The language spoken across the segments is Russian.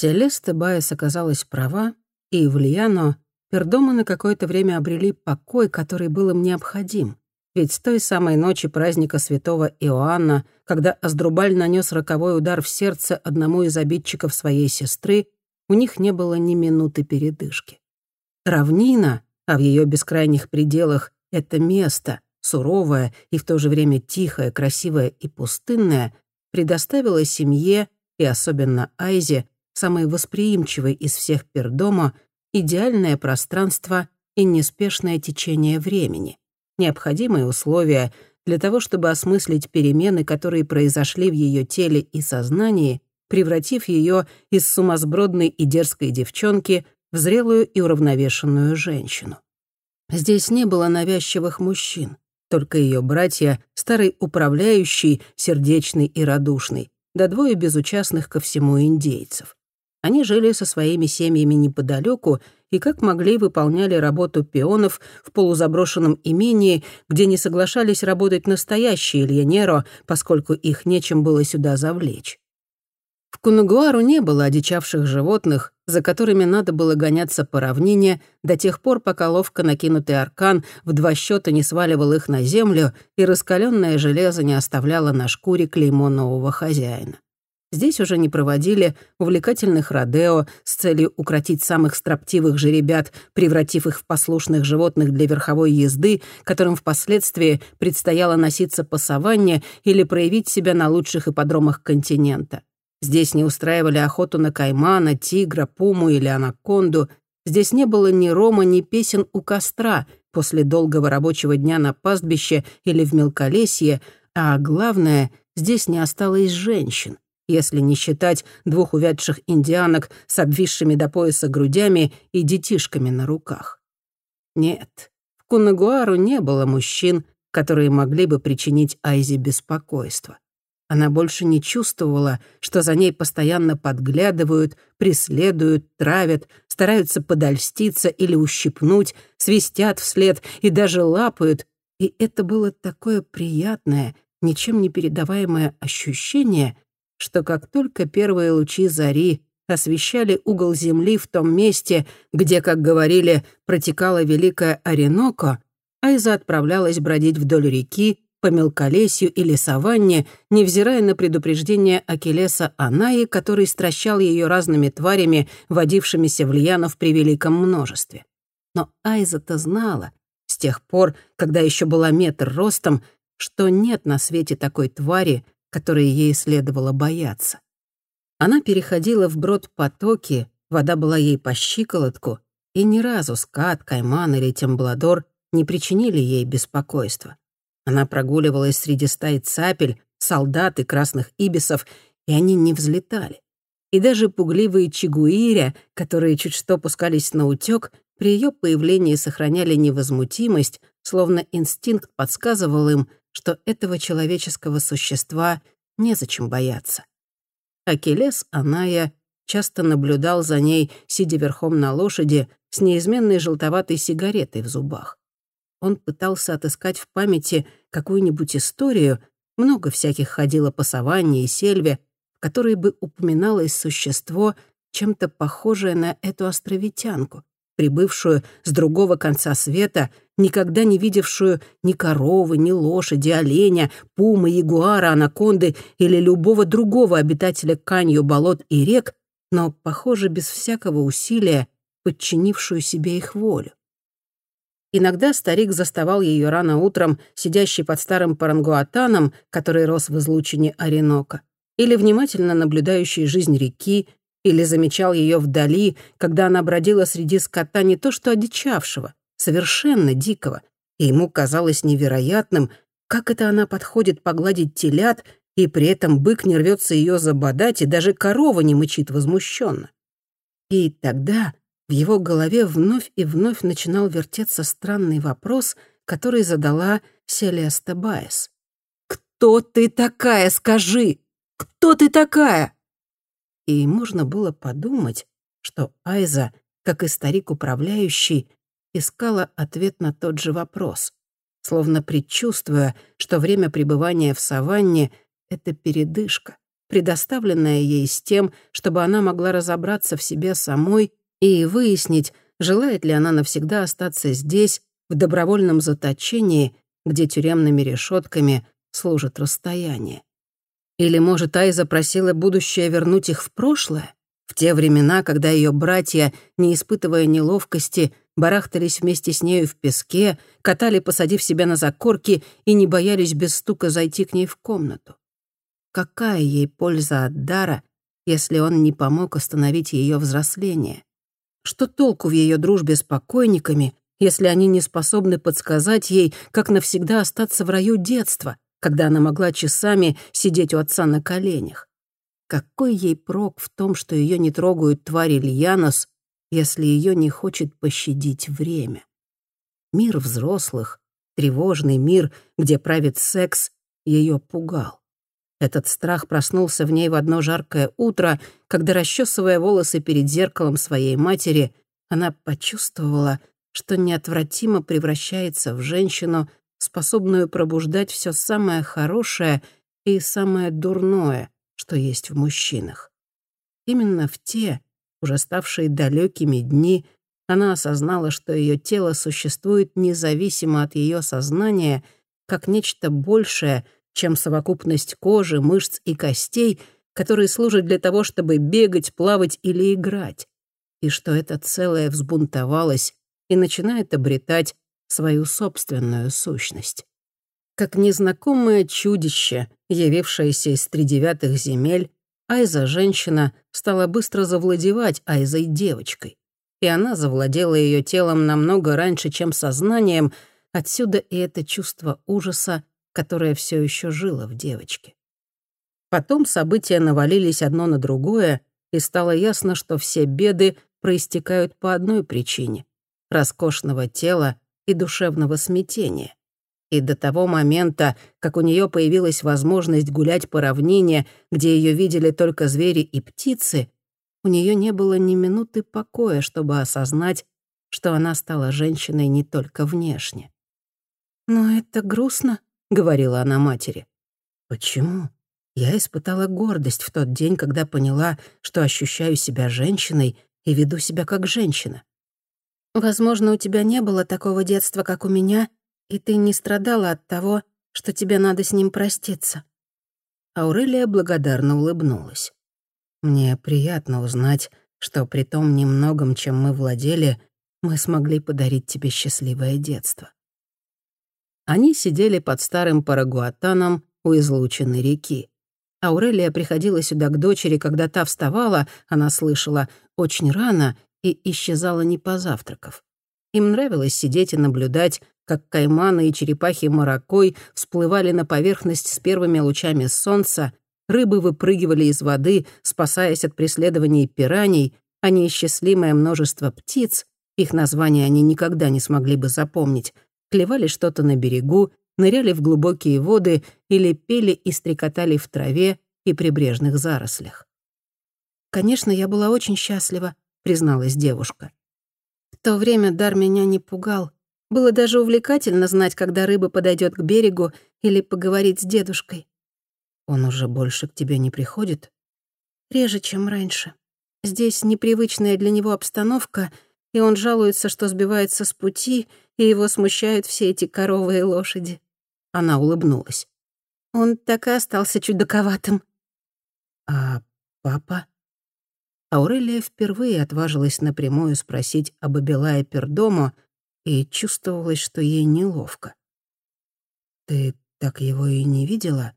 Селеста Байес оказалась права, и в Льяно пердомы на какое-то время обрели покой, который был им необходим. Ведь с той самой ночи праздника святого Иоанна, когда Аздрубаль нанес роковой удар в сердце одному из обидчиков своей сестры, у них не было ни минуты передышки. Равнина, а в ее бескрайних пределах это место, суровое и в то же время тихое, красивое и пустынное, предоставило семье, и особенно Айзе, самой восприимчивой из всех пердома, идеальное пространство и неспешное течение времени, необходимые условия для того, чтобы осмыслить перемены, которые произошли в ее теле и сознании, превратив ее из сумасбродной и дерзкой девчонки в зрелую и уравновешенную женщину. Здесь не было навязчивых мужчин, только ее братья, старый управляющий, сердечный и радушный, да двое безучастных ко всему индейцев. Они жили со своими семьями неподалеку и как могли выполняли работу пионов в полузаброшенном имении, где не соглашались работать настоящие Ильянеро, поскольку их нечем было сюда завлечь. В Кунугуару не было одичавших животных, за которыми надо было гоняться по равнине до тех пор, пока ловко накинутый аркан в два счета не сваливал их на землю и раскаленное железо не оставляло на шкуре клеймо нового хозяина. Здесь уже не проводили увлекательных родео с целью укротить самых строптивых же ребят, превратив их в послушных животных для верховой езды, которым впоследствии предстояло носиться по саванне или проявить себя на лучших ипподромах континента. Здесь не устраивали охоту на каймана, тигра, пуму или анаконду. Здесь не было ни рома, ни песен у костра после долгого рабочего дня на пастбище или в мелколесье, а главное, здесь не осталось женщин, если не считать двух увядших индианок с обвисшими до пояса грудями и детишками на руках. Нет, в Кунагуару не было мужчин, которые могли бы причинить Айзе беспокойство. Она больше не чувствовала, что за ней постоянно подглядывают, преследуют, травят, стараются подольститься или ущипнуть, свистят вслед и даже лапают. И это было такое приятное, ничем не передаваемое ощущение, что как только первые лучи зари освещали угол земли в том месте, где, как говорили, протекала Великая Ореноко, Айза отправлялась бродить вдоль реки, по мелколесью или саванне, невзирая на предупреждение Акелеса Анаи, который стращал ее разными тварями, водившимися в Льяно в превеликом множестве. Но Айза-то знала, с тех пор, когда еще была метр ростом, что нет на свете такой твари, которой ей следовало бояться. Она переходила вброд потоки, вода была ей по щиколотку, и ни разу скат, кайман или тембладор не причинили ей беспокойства. Она прогуливалась среди стаи цапель, солдат и красных ибисов, и они не взлетали. И даже пугливые чигуиря, которые чуть что пускались на утёк, при её появлении сохраняли невозмутимость, словно инстинкт подсказывал им, что этого человеческого существа незачем бояться. Акелес Аная часто наблюдал за ней, сидя верхом на лошади, с неизменной желтоватой сигаретой в зубах. Он пытался отыскать в памяти какую-нибудь историю, много всяких ходило по саванне и сельве, в которой бы упоминалось существо, чем-то похожее на эту островитянку, прибывшую с другого конца света, никогда не видевшую ни коровы, ни лошади, оленя, пумы, ягуара, анаконды или любого другого обитателя канью, болот и рек, но, похоже, без всякого усилия, подчинившую себе их волю. Иногда старик заставал ее рано утром, сидящей под старым парангуатаном, который рос в излучине Оренока, или внимательно наблюдающей жизнь реки, или замечал ее вдали, когда она бродила среди скота не то что одичавшего, совершенно дикого, и ему казалось невероятным, как это она подходит погладить телят, и при этом бык не рвется ее забодать, и даже корова не мычит возмущенно. И тогда в его голове вновь и вновь начинал вертеться странный вопрос, который задала Селеста Байес. «Кто ты такая, скажи? Кто ты такая?» И можно было подумать, что Айза, как и старик-управляющий, искала ответ на тот же вопрос, словно предчувствуя, что время пребывания в саванне — это передышка, предоставленное ей с тем, чтобы она могла разобраться в себе самой и выяснить, желает ли она навсегда остаться здесь, в добровольном заточении, где тюремными решетками служит расстояние. Или, может, Айза просила будущее вернуть их в прошлое? В те времена, когда ее братья, не испытывая неловкости, барахтались вместе с нею в песке, катали, посадив себя на закорки, и не боялись без стука зайти к ней в комнату. Какая ей польза от дара, если он не помог остановить ее взросление? Что толку в ее дружбе с покойниками, если они не способны подсказать ей, как навсегда остаться в раю детства, когда она могла часами сидеть у отца на коленях? Какой ей прок в том, что ее не трогают твари Льянос, если ее не хочет пощадить время? Мир взрослых, тревожный мир, где правит секс, ее пугал. Этот страх проснулся в ней в одно жаркое утро, когда, расчесывая волосы перед зеркалом своей матери, она почувствовала, что неотвратимо превращается в женщину, способную пробуждать все самое хорошее и самое дурное, что есть в мужчинах. Именно в те, уже ставшие далекими дни, она осознала, что ее тело существует независимо от ее сознания, как нечто большее — чем совокупность кожи, мышц и костей, которые служат для того, чтобы бегать, плавать или играть, и что это целое взбунтовалось и начинает обретать свою собственную сущность. Как незнакомое чудище, явившееся из тридевятых земель, Айза-женщина стала быстро завладевать Айзой-девочкой. И она завладела ее телом намного раньше, чем сознанием, отсюда и это чувство ужаса, которое все еще жило в девочке. Потом события навалились одно на другое, и стало ясно, что все беды проистекают по одной причине — роскошного тела и душевного смятения. И до того момента, как у нее появилась возможность гулять по равнине, где ее видели только звери и птицы, у нее не было ни минуты покоя, чтобы осознать, что она стала женщиной не только внешне. «Но это грустно», — говорила она матери. «Почему?» Я испытала гордость в тот день, когда поняла, что ощущаю себя женщиной и веду себя как женщина. «Возможно, у тебя не было такого детства, как у меня, и ты не страдала от того, что тебе надо с ним проститься». Аурелия благодарно улыбнулась. «Мне приятно узнать, что при том немногом, чем мы владели, мы смогли подарить тебе счастливое детство. Они сидели под старым парагуатаном у излученной реки. Аурелия приходила сюда к дочери, когда та вставала, она слышала, очень рано и исчезала не позавтракав. Им нравилось сидеть и наблюдать, как кайманы и черепахи маракой всплывали на поверхность с первыми лучами солнца, рыбы выпрыгивали из воды, спасаясь от преследований пираний, а неисчислимое множество птиц, их названия они никогда не смогли бы запомнить, клевали что-то на берегу, ныряли в глубокие воды или пели и стрекотали в траве и прибрежных зарослях. «Конечно, я была очень счастлива», — призналась девушка. «В то время дар меня не пугал. Было даже увлекательно знать, когда рыба подойдет к берегу или поговорить с дедушкой». «Он уже больше к тебе не приходит?» «Реже, чем раньше. Здесь непривычная для него обстановка, и он жалуется, что сбивается с пути и его смущают все эти коровы и лошади». Она улыбнулась. «Он так и остался чудаковатым». «А папа?» Аурелия впервые отважилась напрямую спросить об Абилае Пердомо и чувствовалось, что ей неловко. «Ты так его и не видела?»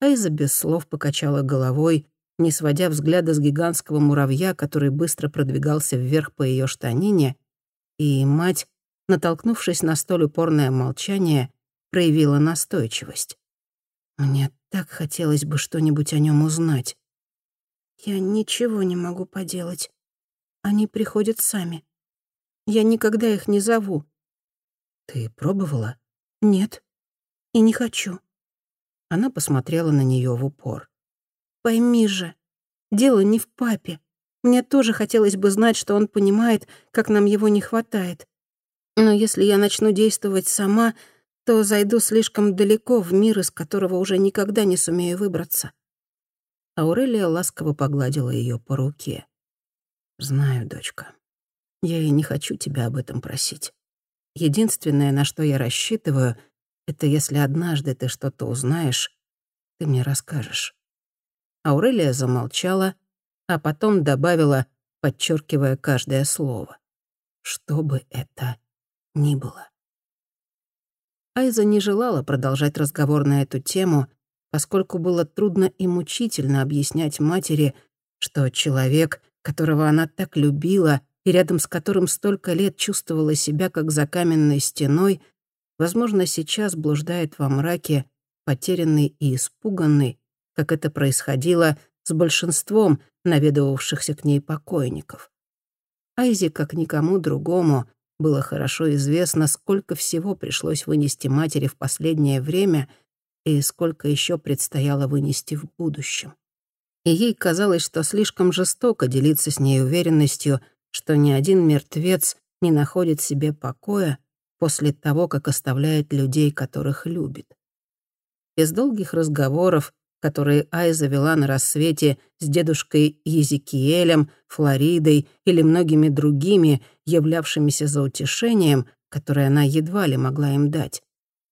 Айза без слов покачала головой, не сводя взгляда с гигантского муравья, который быстро продвигался вверх по ее штанине, и мать натолкнувшись на столь упорное молчание, проявила настойчивость. «Мне так хотелось бы что-нибудь о нем узнать». «Я ничего не могу поделать. Они приходят сами. Я никогда их не зову». «Ты пробовала?» «Нет. И не хочу». Она посмотрела на нее в упор. «Пойми же, дело не в папе. Мне тоже хотелось бы знать, что он понимает, как нам его не хватает. Но если я начну действовать сама, то зайду слишком далеко в мир, из которого уже никогда не сумею выбраться. Аурелия ласково погладила ее по руке. «Знаю, дочка. Я и не хочу тебя об этом просить. Единственное, на что я рассчитываю, это если однажды ты что-то узнаешь, ты мне расскажешь». Аурелия замолчала, а потом добавила, подчеркивая каждое слово. «Что бы это ни было». Айза не желала продолжать разговор на эту тему, поскольку было трудно и мучительно объяснять матери, что человек, которого она так любила и рядом с которым столько лет чувствовала себя как за каменной стеной, возможно, сейчас блуждает во мраке, потерянный и испуганный, как это происходило с большинством наведывавшихся к ней покойников. Айзе, как никому другому, было хорошо известно, сколько всего пришлось вынести матери в последнее время — и сколько еще предстояло вынести в будущем. И ей казалось, что слишком жестоко делиться с ней уверенностью, что ни один мертвец не находит себе покоя после того, как оставляет людей, которых любит. Из долгих разговоров, которые Айза вела на рассвете с дедушкой Езекиелем, Флоридой или многими другими, являвшимися за утешением, которое она едва ли могла им дать,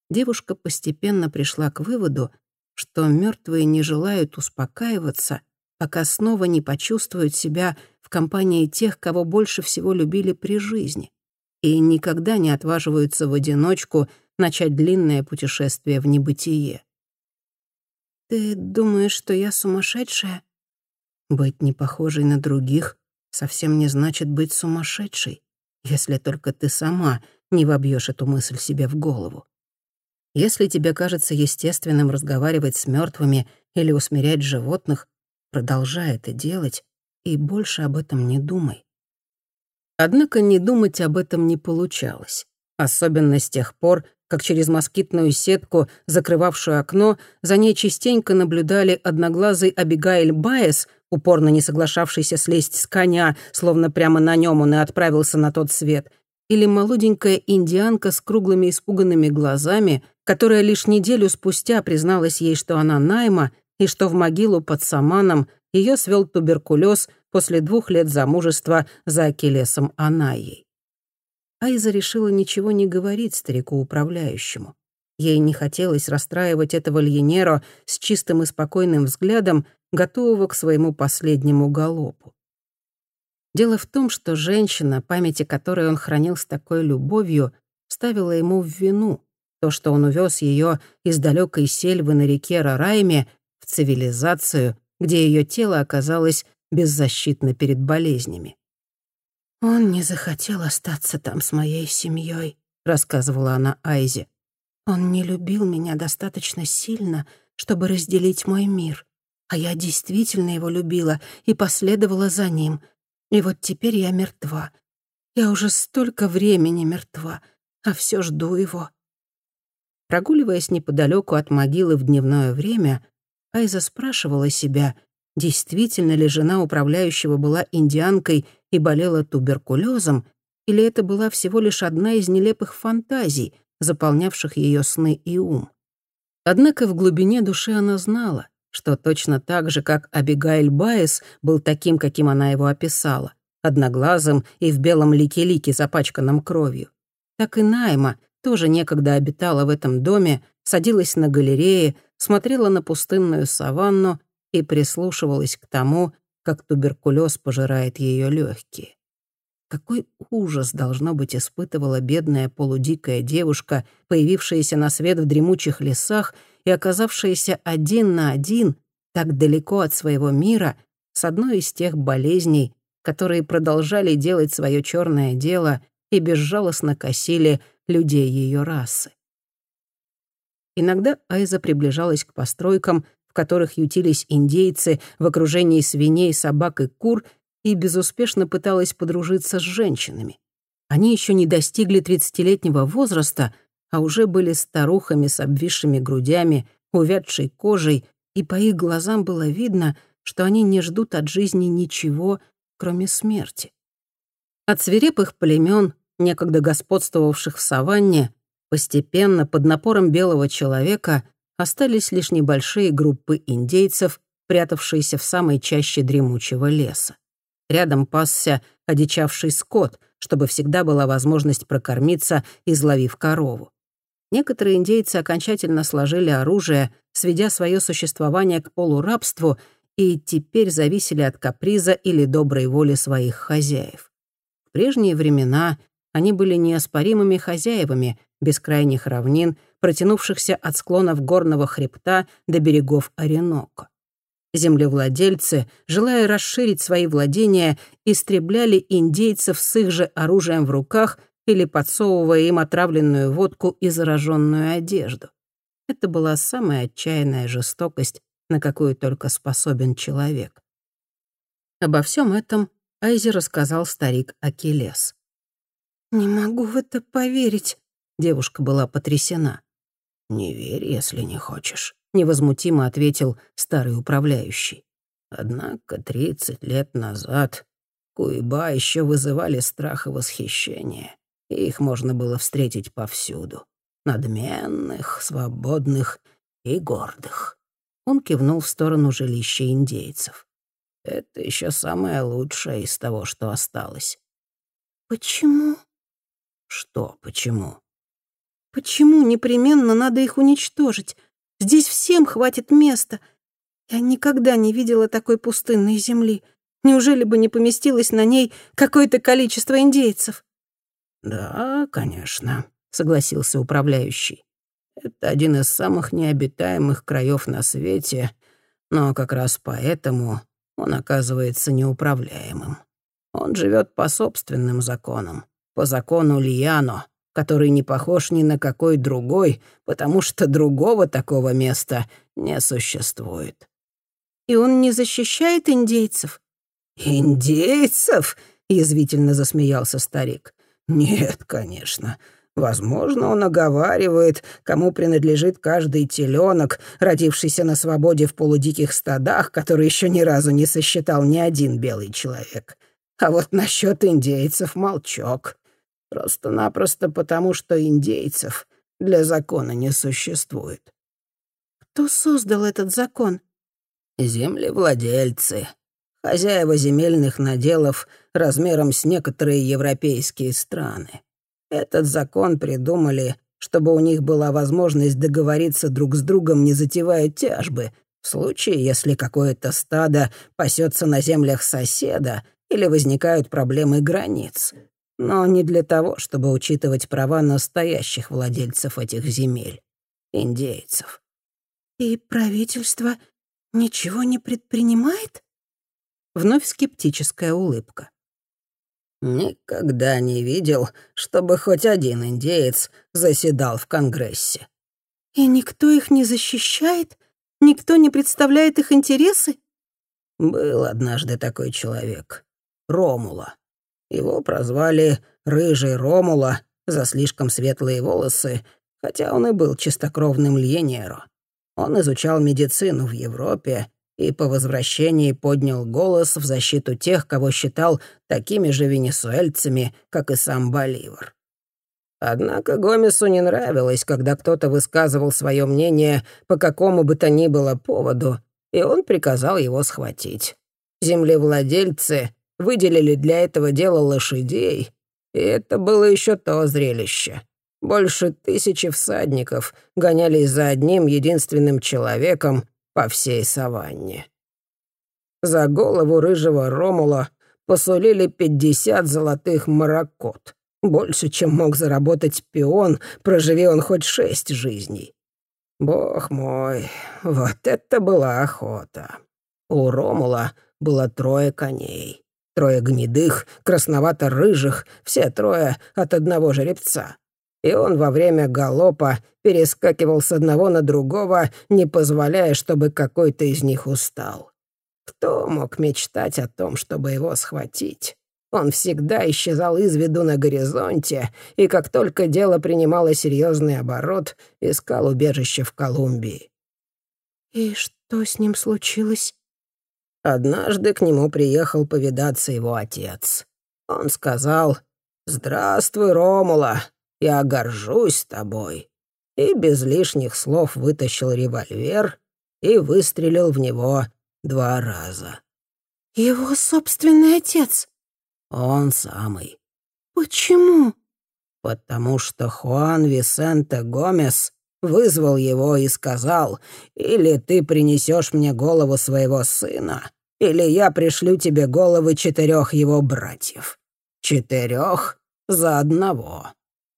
девушка постепенно пришла к выводу, что мертвые не желают успокаиваться, пока снова не почувствуют себя в компании тех, кого больше всего любили при жизни, и никогда не отваживаются в одиночку начать длинное путешествие в небытие. «Ты думаешь, что я сумасшедшая?» «Быть не похожей на других совсем не значит быть сумасшедшей, если только ты сама не вобьешь эту мысль себе в голову. Если тебе кажется естественным разговаривать с мертвыми или усмирять животных, продолжай это делать и больше об этом не думай. Однако не думать об этом не получалось, особенно с тех пор, как через москитную сетку, закрывавшую окно, за ней частенько наблюдали одноглазый Абигайль Баес, упорно не соглашавшийся слезть с коня, словно прямо на нем он и отправился на тот свет, или молоденькая индианка с круглыми испуганными глазами, которая лишь неделю спустя призналась ей, что она найма, и что в могилу под Саманом ее свел туберкулез после двух лет замужества за Акелесом Анаей. Айза решила ничего не говорить старику-управляющему. Ей не хотелось расстраивать этого Льенеро с чистым и спокойным взглядом, готового к своему последнему галопу. Дело в том, что женщина, памяти которой он хранил с такой любовью, ставила ему в вину, то, что он увез ее из далекой сельвы на реке Рарайме в цивилизацию, где ее тело оказалось беззащитно перед болезнями. «Он не захотел остаться там с моей семьей, рассказывала она Айзе. «Он не любил меня достаточно сильно, чтобы разделить мой мир. А я действительно его любила и последовала за ним. И вот теперь я мертва. Я уже столько времени мертва, а все жду его. Прогуливаясь неподалеку от могилы в дневное время, Айза спрашивала себя, действительно ли жена управляющего была индианкой и болела туберкулезом, или это была всего лишь одна из нелепых фантазий, заполнявших ее сны и ум. Однако в глубине души она знала, что точно так же, как Абигайль Байес был таким, каким она его описала, одноглазым и в белом лике-лике, запачканном кровью, так и Найма тоже некогда обитала в этом доме, садилась на галерее, смотрела на пустынную саванну и прислушивалась к тому, как туберкулез пожирает ее легкие. Какой ужас, должно быть, испытывала бедная полудикая девушка, появившаяся на свет в дремучих лесах и оказавшаяся один на один, так далеко от своего мира, с одной из тех болезней, которые продолжали делать свое черное дело и безжалостно косили людей ее расы. Иногда Айза приближалась к постройкам, в которых ютились индейцы в окружении свиней, собак и кур, и безуспешно пыталась подружиться с женщинами. Они еще не достигли тридцатилетнего возраста, а уже были старухами с обвисшими грудями, увядшей кожей, и по их глазам было видно, что они не ждут от жизни ничего, кроме смерти. От свирепых племен, некогда господствовавших в саванне, постепенно под напором белого человека остались лишь небольшие группы индейцев, прятавшиеся в самой чаще дремучего леса. Рядом пасся одичавший скот, чтобы всегда была возможность прокормиться, изловив корову. Некоторые индейцы окончательно сложили оружие, сведя свое существование к полурабству, и теперь зависели от каприза или доброй воли своих хозяев. В прежние времена они были неоспоримыми хозяевами бескрайних равнин, протянувшихся от склонов горного хребта до берегов Оренока. Землевладельцы, желая расширить свои владения, истребляли индейцев с их же оружием в руках или подсовывая им отравленную водку и зараженную одежду. Это была самая отчаянная жестокость, на какую только способен человек. Обо всем этом Айзи рассказал старик Акелес. «Не могу в это поверить», — девушка была потрясена. «Не верь, если не хочешь», — невозмутимо ответил старый управляющий. Однако тридцать лет назад Куиба еще вызывали страх и восхищение, и их можно было встретить повсюду. Надменных, свободных и гордых. Он кивнул в сторону жилища индейцев. Это еще самое лучшее из того, что осталось. «Почему?» «Что почему?» «Почему непременно надо их уничтожить? Здесь всем хватит места. Я никогда не видела такой пустынной земли. Неужели бы не поместилось на ней какое-то количество индейцев?» «Да, конечно», — согласился управляющий. «Это один из самых необитаемых краев на свете, но как раз поэтому он оказывается неуправляемым. Он живет по собственным законам, по закону Лиано, который не похож ни на какой другой, потому что другого такого места не существует. И он не защищает индейцев? Индейцев? язвительно засмеялся старик. Нет, конечно. Возможно, он оговаривает, кому принадлежит каждый теленок, родившийся на свободе в полудиких стадах, который еще ни разу не сосчитал ни один белый человек. А вот насчет индейцев молчок. Просто-напросто потому, что индейцев для закона не существует. Кто создал этот закон? Землевладельцы. Хозяева земельных наделов размером с некоторые европейские страны. Этот закон придумали, чтобы у них была возможность договориться друг с другом, не затевая тяжбы, в случае, если какое-то стадо пасется на землях соседа или возникают проблемы границ но не для того, чтобы учитывать права настоящих владельцев этих земель, индейцев. «И правительство ничего не предпринимает?» Вновь скептическая улыбка. «Никогда не видел, чтобы хоть один индеец заседал в Конгрессе». «И никто их не защищает? Никто не представляет их интересы?» «Был однажды такой человек. Ромула. Его прозвали «Рыжий Ромула» за слишком светлые волосы, хотя он и был чистокровным Льенеро. Он изучал медицину в Европе и по возвращении поднял голос в защиту тех, кого считал такими же венесуэльцами, как и сам Боливар. Однако Гомесу не нравилось, когда кто-то высказывал свое мнение по какому бы то ни было поводу, и он приказал его схватить. Землевладельцы выделили для этого дела лошадей, и это было еще то зрелище. Больше тысячи всадников гонялись за одним единственным человеком по всей саванне. За голову рыжего Ромула посулили пятьдесят золотых маракот, больше, чем мог заработать пион, проживи он хоть шесть жизней. Бог мой, вот это была охота. У Ромула было трое коней. Трое гнедых, красновато-рыжих, все трое от одного жеребца. И он во время галопа перескакивал с одного на другого, не позволяя, чтобы какой-то из них устал. Кто мог мечтать о том, чтобы его схватить? Он всегда исчезал из виду на горизонте, и как только дело принимало серьезный оборот, искал убежище в Колумбии. «И что с ним случилось?» Однажды к нему приехал повидаться его отец. Он сказал «Здравствуй, Ромула, я горжусь тобой». И без лишних слов вытащил револьвер и выстрелил в него два раза. Его собственный отец? Он самый. Почему? Потому что Хуан Висенте Гомес вызвал его и сказал, или ты принесешь мне голову своего сына, или я пришлю тебе головы четырех его братьев. Четырех за одного.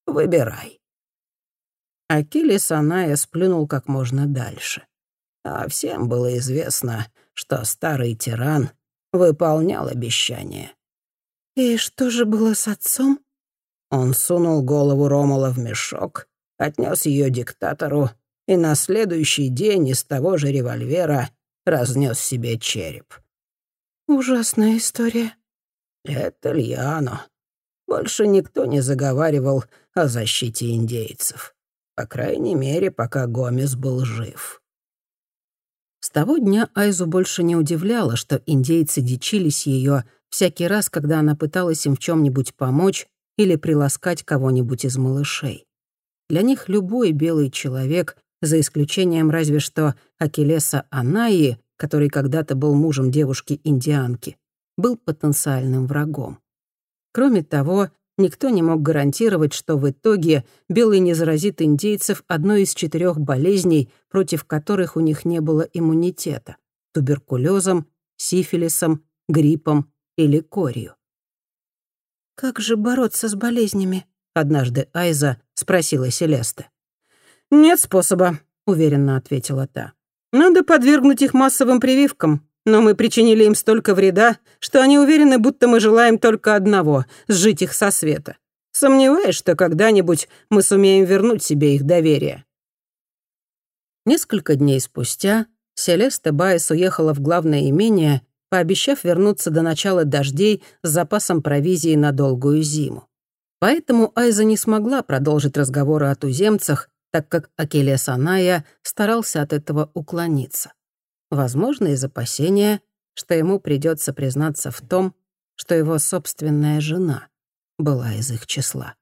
Выбирай. Акилис Аная сплюнул как можно дальше. А всем было известно, что старый тиран выполнял обещание. «И что же было с отцом?» Он сунул голову Ромала в мешок, отнес ее диктатору и на следующий день из того же револьвера разнес себе череп. «Ужасная история». «Это Льяно. Больше никто не заговаривал о защите индейцев. По крайней мере, пока Гомес был жив». С того дня Айзу больше не удивляло, что индейцы дичились ее всякий раз, когда она пыталась им в чем нибудь помочь или приласкать кого-нибудь из малышей. Для них любой белый человек, за исключением разве что Акелеса Анаи, который когда-то был мужем девушки-индианки, был потенциальным врагом. Кроме того, никто не мог гарантировать, что в итоге белый не заразит индейцев одной из четырех болезней, против которых у них не было иммунитета — туберкулезом, сифилисом, гриппом или корью. «Как же бороться с болезнями?» — однажды Айза спросила Селеста. «Нет способа», — уверенно ответила та. «Надо подвергнуть их массовым прививкам, но мы причинили им столько вреда, что они уверены, будто мы желаем только одного — сжить их со света. Сомневаюсь, что когда-нибудь мы сумеем вернуть себе их доверие». Несколько дней спустя Селеста Байес уехала в главное имение, пообещав вернуться до начала дождей с запасом провизии на долгую зиму. Поэтому Айза не смогла продолжить разговоры о туземцах, так как Акелес Аная старался от этого уклониться. Возможно, из опасения, что ему придется признаться в том, что его собственная жена была из их числа.